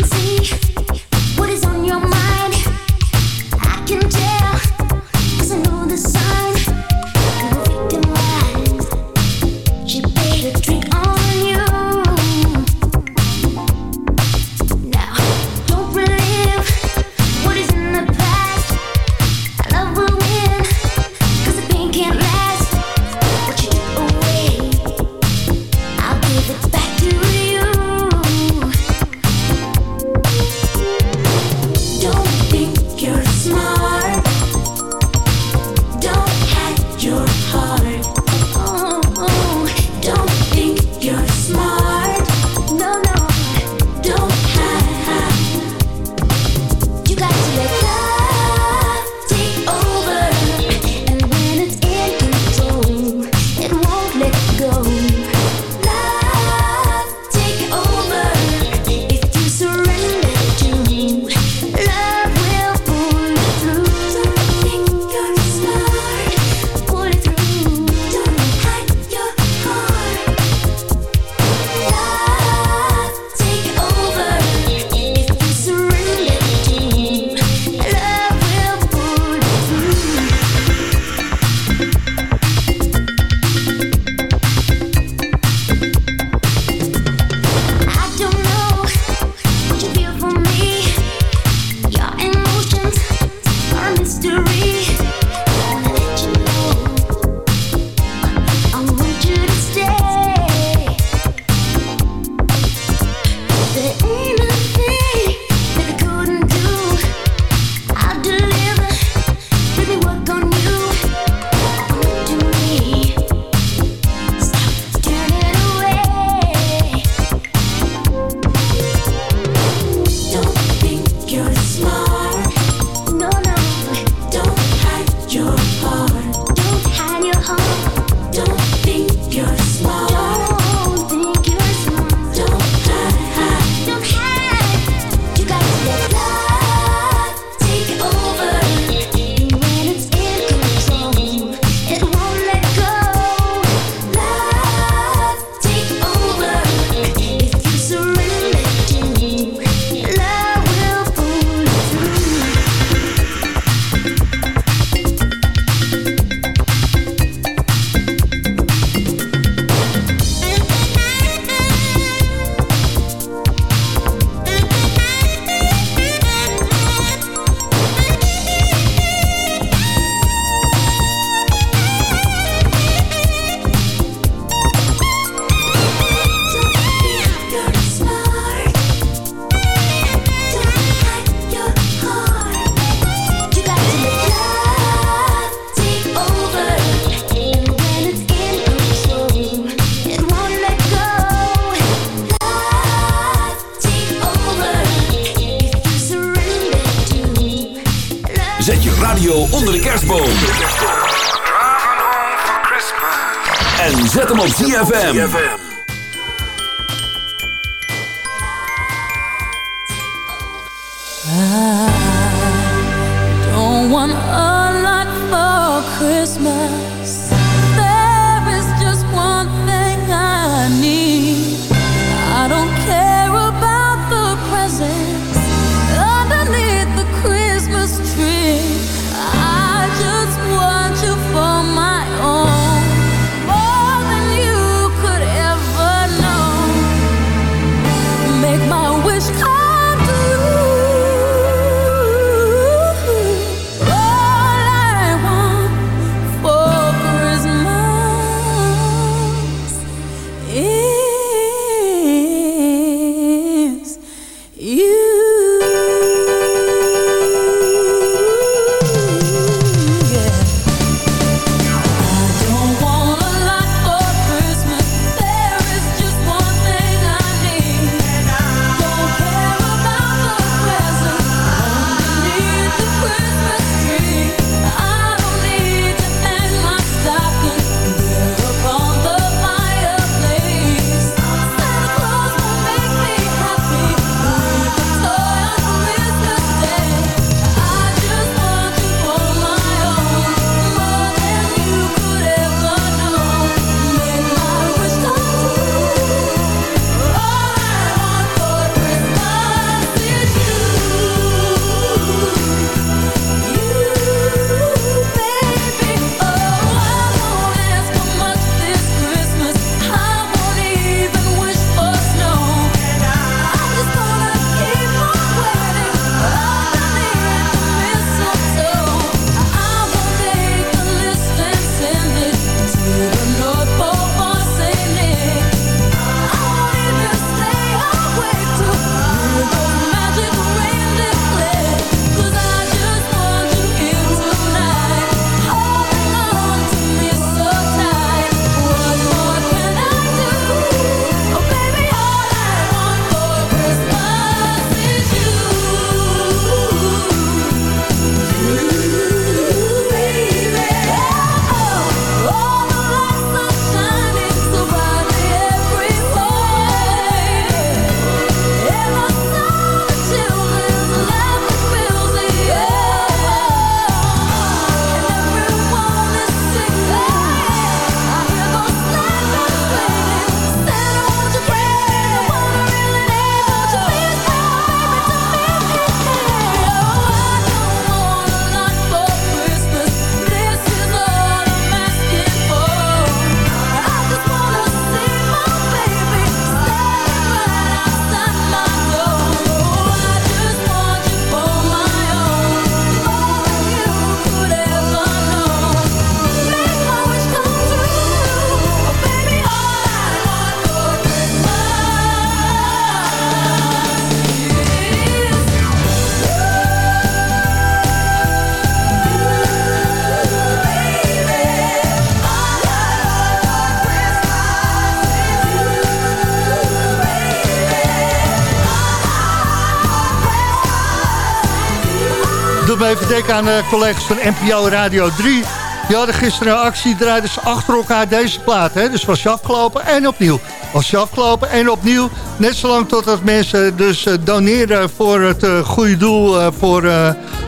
Even denken aan de collega's van NPO Radio 3. Die hadden gisteren een actie, draaiden ze achter elkaar deze plaat. Hè? Dus was je afgelopen en opnieuw. Was je afgelopen en opnieuw. Net zolang totdat mensen dus uh, doneren voor het uh, goede doel... Uh, voor,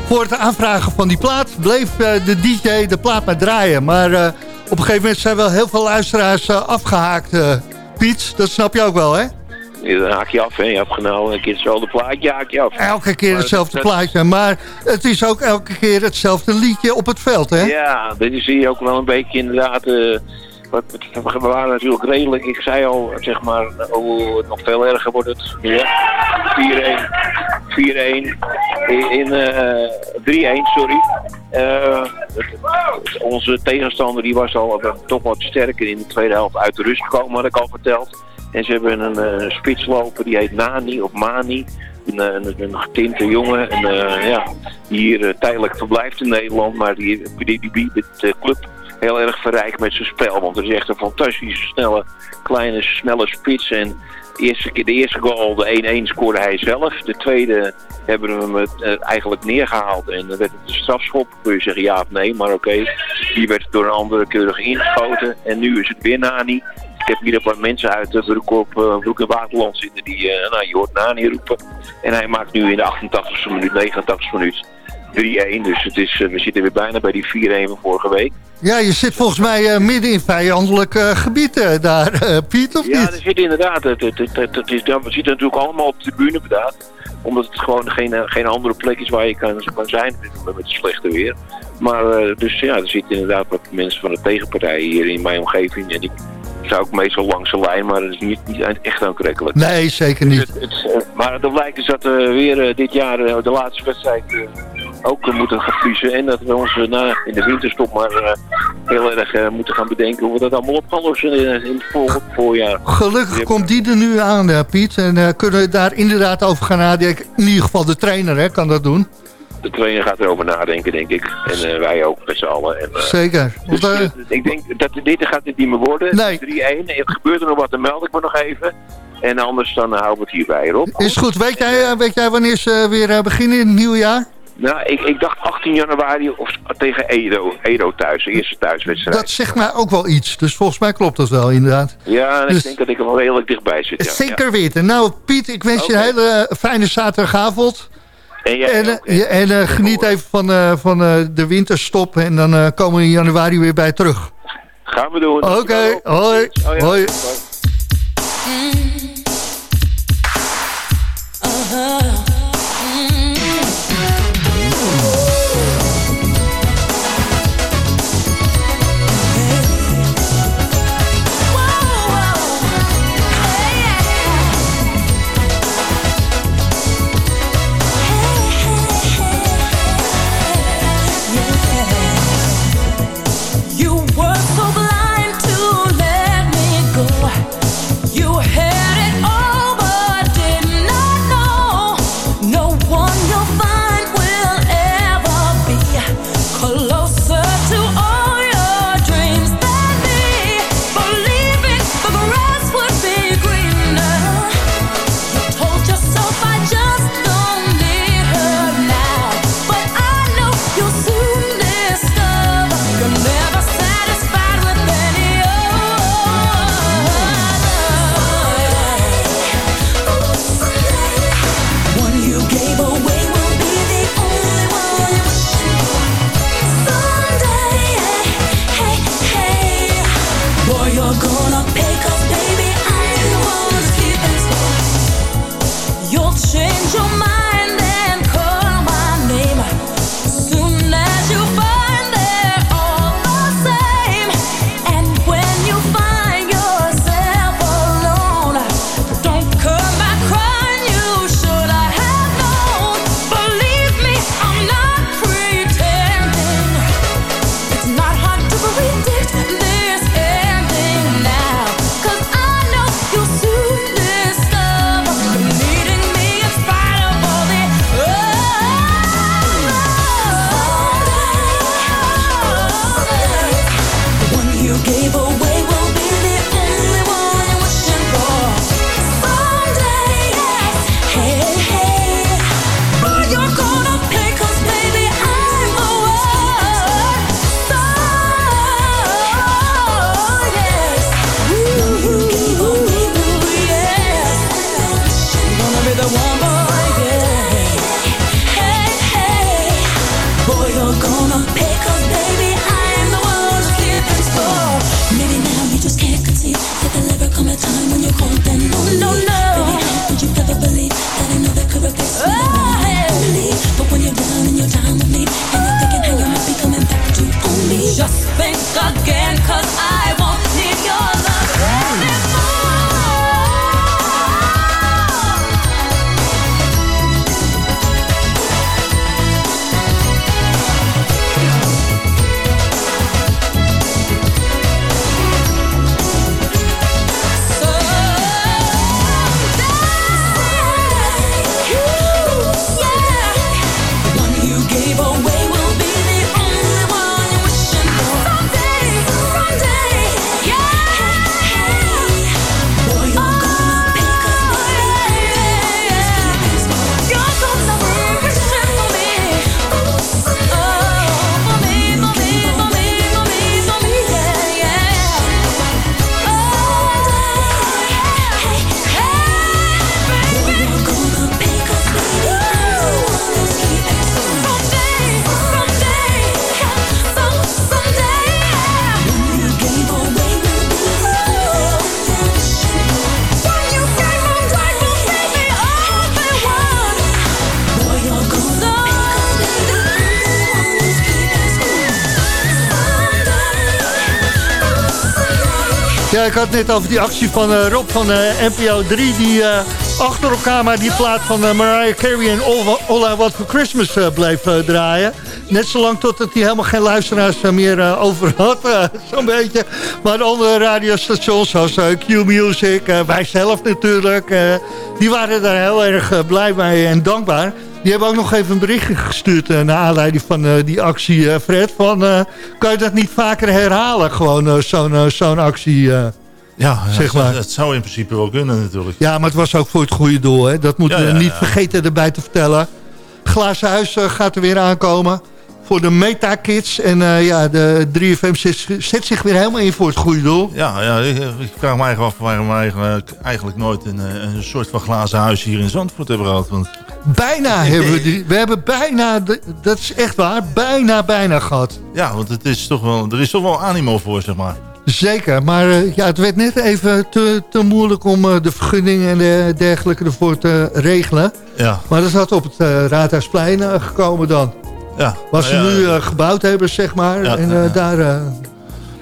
voor het aanvragen van die plaat... bleef de DJ de plaat maar draaien. Maar op een gegeven moment zijn wel heel veel luisteraars afgehaakt. Piet, dat snap je ook wel, hè? Dan haak je af, hè. Je hebt genomen een keer hetzelfde plaatje, haak je af. Elke keer hetzelfde plaatje, maar het is ook elke keer hetzelfde liedje op het veld, hè? Ja, dit zie je ook wel een beetje inderdaad... Uh, wat, we waren natuurlijk redelijk, ik zei al, zeg maar, oh, nog veel erger wordt het. Ja, 4-1, 4-1, in uh, 3-1, sorry. Uh, onze tegenstander die was al toch wat sterker in de tweede helft uit de rust gekomen, had ik al verteld. En ze hebben een uh, spits lopen, die heet Nani of Mani. Een, een, een getinte jongen en, uh, ja, die hier tijdelijk verblijft in Nederland. Maar die, die, biedt de club heel erg verrijkt met zijn spel. Want het is echt een fantastische, snelle, kleine, snelle spits. En de eerste, de eerste goal, de 1-1, scoorde hij zelf. De tweede hebben we hem eigenlijk neergehaald. En dan werd het een strafschop. Kun je zeggen ja of nee, maar oké. Die werd door een andere keurig ingeschoten. En nu is het weer Nani. Ik heb hier een paar mensen uit de broek, op, uh, broek en Waterland zitten die, uh, nou je hoort Nani roepen. En hij maakt nu in de 88e minuut, 89e minuut 3-1. Dus het is, uh, we zitten weer bijna bij die 4-1 van vorige week. Ja, je zit volgens mij midden in vijandelijk gebied daar, Piet, of ja, niet? Ja, er zit inderdaad. Het, het, het, het, is, we zitten natuurlijk allemaal op de tribune inderdaad. Omdat het gewoon geen, geen andere plek is waar je kan, kan zijn met het slechte weer. Maar dus ja, er zitten inderdaad wat mensen van de tegenpartij hier in mijn omgeving. En die zou ook meestal langs de lijn, maar dat is niet, niet echt aantrekkelijk. Nee, zeker niet. Het, het, maar dat blijkt dus dat we weer dit jaar de laatste wedstrijd ook moeten gaan vriezen. En dat we ons na, in de winterstop maar heel erg moeten gaan bedenken hoe we dat allemaal op gaan lossen in, in het voor, voorjaar. Gelukkig komt die er nu aan, Piet. En kunnen we daar inderdaad over gaan nadenken. In ieder geval de trainer hè, kan dat doen de trainer gaat erover nadenken, denk ik. En uh, wij ook met z'n allen. En, uh, Zeker. Dus, uh, ik denk dat dit gaat het niet meer worden. Nee. 3-1. Het gebeurt er nog wat, dan meld ik me nog even. En anders dan houden we het hierbij, Rob. Is goed. Weet jij, weet jij wanneer ze weer beginnen in het nieuwe jaar? Nou, ik, ik dacht 18 januari of tegen Edo. Edo thuis, de eerste thuiswedstrijd. Dat zegt mij ook wel iets. Dus volgens mij klopt dat wel, inderdaad. Ja, dus, ik denk dat ik er wel redelijk dichtbij zit. Ja. Zeker weten. Nou, Piet, ik wens okay. je een hele fijne zaterdagavond. En, jij en, ook, en uh, geniet even van, uh, van de winterstop en dan komen we in januari weer bij terug. Gaan we doen. Oké, okay. hoi. Oh, ja. hoi. Had net over die actie van eh, Rob van eh, NPO 3... die eh, achter elkaar maar die plaat van Mariah Carey en All, All I Want For Christmas bleef draaien. Net zolang totdat hij helemaal geen luisteraars meer over had, [LAUGHS] zo'n beetje. Maar de andere radiostations zoals Q-Music, wij zelf natuurlijk... die waren daar heel erg blij mee en dankbaar... Die hebben ook nog even een berichtje gestuurd naar aanleiding van die actie, Fred. Van, kan je dat niet vaker herhalen, gewoon zo'n zo'n actie, ja, zeg maar. Het zou in principe wel kunnen natuurlijk. Ja, maar het was ook voor het goede doel, hè. Dat moeten Ja, we niet vergeten erbij te vertellen. Glazen Huis gaat er weer aankomen voor de Meta Kids. En ja, de 3FM zet, zet zich weer helemaal in voor het goede doel. Ja, ja ik, ik vraag me eigenlijk af waarom we eigenlijk, eigenlijk nooit een, een soort van glazen huis hier in Zandvoort hebben gehad. Want Bijna [LAUGHS] hebben we die. We hebben bijna, dat is echt waar, bijna, bijna gehad. Ja, want het is toch wel, er is toch wel animo voor, zeg maar. Zeker, maar eh, ja, het werd net even te, te moeilijk om eh, de vergunning en de dergelijke ervoor te regelen. Ja. Maar dat had op het eh, Raadhuisplein gekomen dan. Ja. Wat ze Nou ja, nu gebouwd hebben, zeg maar. En daar...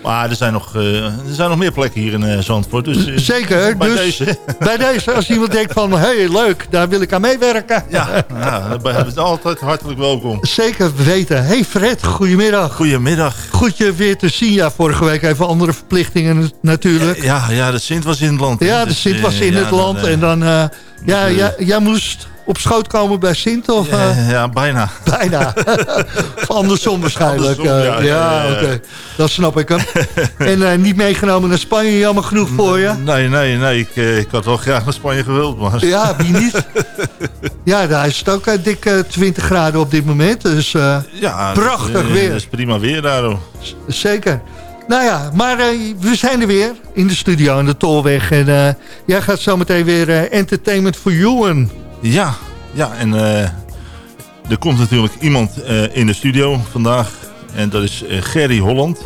Maar er zijn nog, eh, er zijn nog meer plekken hier in eh, Zandvoort. Dus, eh, Zeker, bij dus deze. [LAUGHS] bij deze, als iemand denkt van, hé, hey, leuk, daar wil ik aan meewerken. Ja, ja hebben ze altijd hartelijk welkom. Zeker weten. Hey Fred, goedemiddag. Goedemiddag. Goed je weer te zien. Ja, vorige week even andere verplichtingen natuurlijk. Ja, ja, de Sint was in het land. hè. Ja, de Dus, Sint was in ja, het land. en dan, ja, ja, jij moest op schoot komen bij Sint? Of, Ja, eh, ja, bijna. [LAUGHS] Bijna. andersom waarschijnlijk. Andersom, eh, ja, ja, oké. Dat snap ik hem. en eh, niet meegenomen naar Spanje, jammer genoeg voor je. Nee, nee, nee. Ik, ik had wel graag naar Spanje gewild, maar... Ja, wie niet? [LAUGHS] Ja, daar is het ook dik eh, 20 graden op dit moment. Dus Ja, prachtig dat, weer. Dat is prima weer daarom. Zeker. Nou ja, maar we zijn er weer in de studio in de Tolweg. En jij gaat zo meteen weer Entertainment for You. Ja, ja en eh, er komt natuurlijk iemand eh, in de studio vandaag. En dat is eh, Gerry Holland.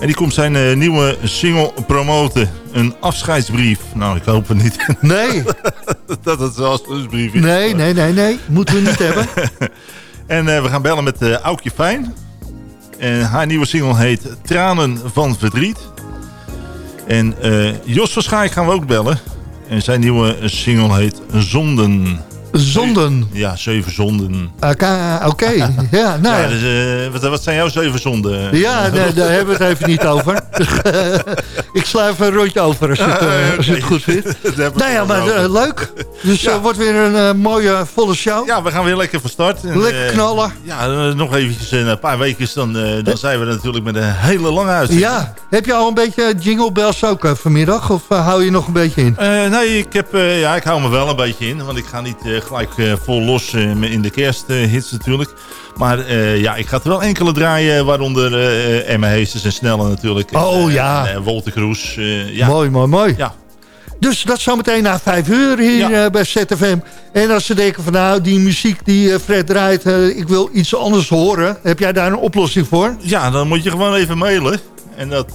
En die komt zijn nieuwe single promoten. Een afscheidsbrief. Nou, ik hoop het niet. [LAUGHS] Nee. [LAUGHS] dat het een afscheidsbrief is. Nee, nee, nee, nee. Moeten we niet hebben. [LAUGHS] En we gaan bellen met Aukje Fijn. En haar nieuwe single heet Tranen van Verdriet. En Jos van Schaik gaan we ook bellen. En zijn nieuwe single heet Zonden. Zonden? Ja, zeven zonden. Oké, oké. [LAUGHS] ja, nou Ja, ja. dus, eh, wat, wat zijn jouw zeven zonden? Ja, [LAUGHS] nee, daar hebben we het even niet over. [LAUGHS] ik sla even een rondje over als je het, eh, als je het goed vindt. Nou ja, maar eh, leuk. Dus het wordt weer een mooie, volle show. Ja, we gaan weer lekker van start. En, Lekker knallen. Ja, nog eventjes een paar weken, dan, dan zijn we natuurlijk met een hele lange uitzending. Ja, heb je al een beetje jingle bells ook vanmiddag? Of hou je nog een beetje in? Nee, ik, heb, ja, ik hou me wel een beetje in. Want ik ga niet gelijk eh, vol los eh, in de kersthits natuurlijk. Maar eh, ja, ik ga er wel enkele draaien. Waaronder Emma Heesters en Snelle natuurlijk. Oh, ja. En, Wolter Kroes. ja. Mooi, mooi, mooi. Ja. Dus dat zometeen na vijf uur hier bij ZFM. En als ze denken van nou, die muziek die Fred draait, ik wil iets anders horen. Heb jij daar een oplossing voor? Ja, dan moet je gewoon even mailen. En dat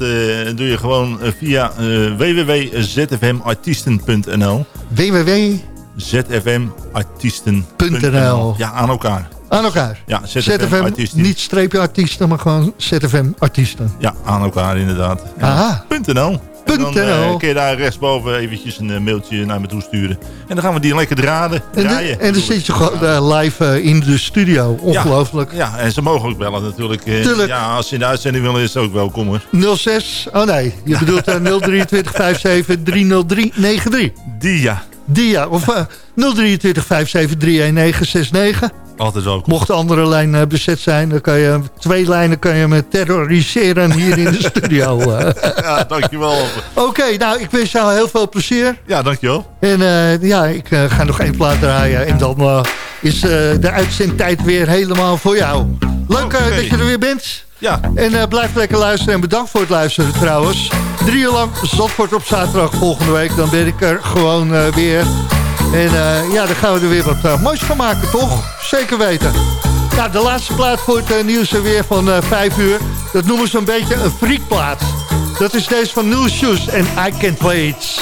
doe je gewoon via eh, www.zfmartiesten.nl www. zfmartiesten.nl Ja, aan elkaar. Aan elkaar. Ja, ZFM, ZFM, artiesten. niet streepje artiesten, maar gewoon ZFM artiesten. Ja, aan elkaar inderdaad. Ja. .nl. En dan eh, kun je daar rechtsboven eventjes een eh, mailtje naar me toe sturen. En dan gaan we die lekker draden, En, draaien. en dan zit je gewoon eh, live in de studio. Ongelooflijk. Ja, en ze mogen ook bellen natuurlijk. Tuurlijk. Ja, als ze in de uitzending willen is het ook welkom hoor. 06, oh nee, je bedoelt eh, 023 57 303 93. Die ja. Die ja, of eh 023 57 31969. Altijd welkom. Mocht de andere lijn eh, bezet zijn, dan kan je twee lijnen kan je me terroriseren hier in de [LAUGHS] studio. eh. Ja, dankjewel. Oké, nou, ik wens jou heel veel plezier. Ja, dankjewel. En eh, ja, ik ga nog één plaat draaien. En dan is de uitzendtijd weer helemaal voor jou. Leuk dat je er weer bent. Ja. En eh, blijf lekker luisteren. En bedankt voor het luisteren trouwens. Drie uur lang Zandvoort op zaterdag volgende week. Dan ben ik er gewoon eh, weer. En eh, ja, dan gaan we er weer wat moois van maken, toch? Zeker weten. Nou, de laatste plaat voor het nieuws weer van eh 5 uur. Dat noemen ze een beetje een freakplaat. Dat is deze van New Shoes en I Can't Wait.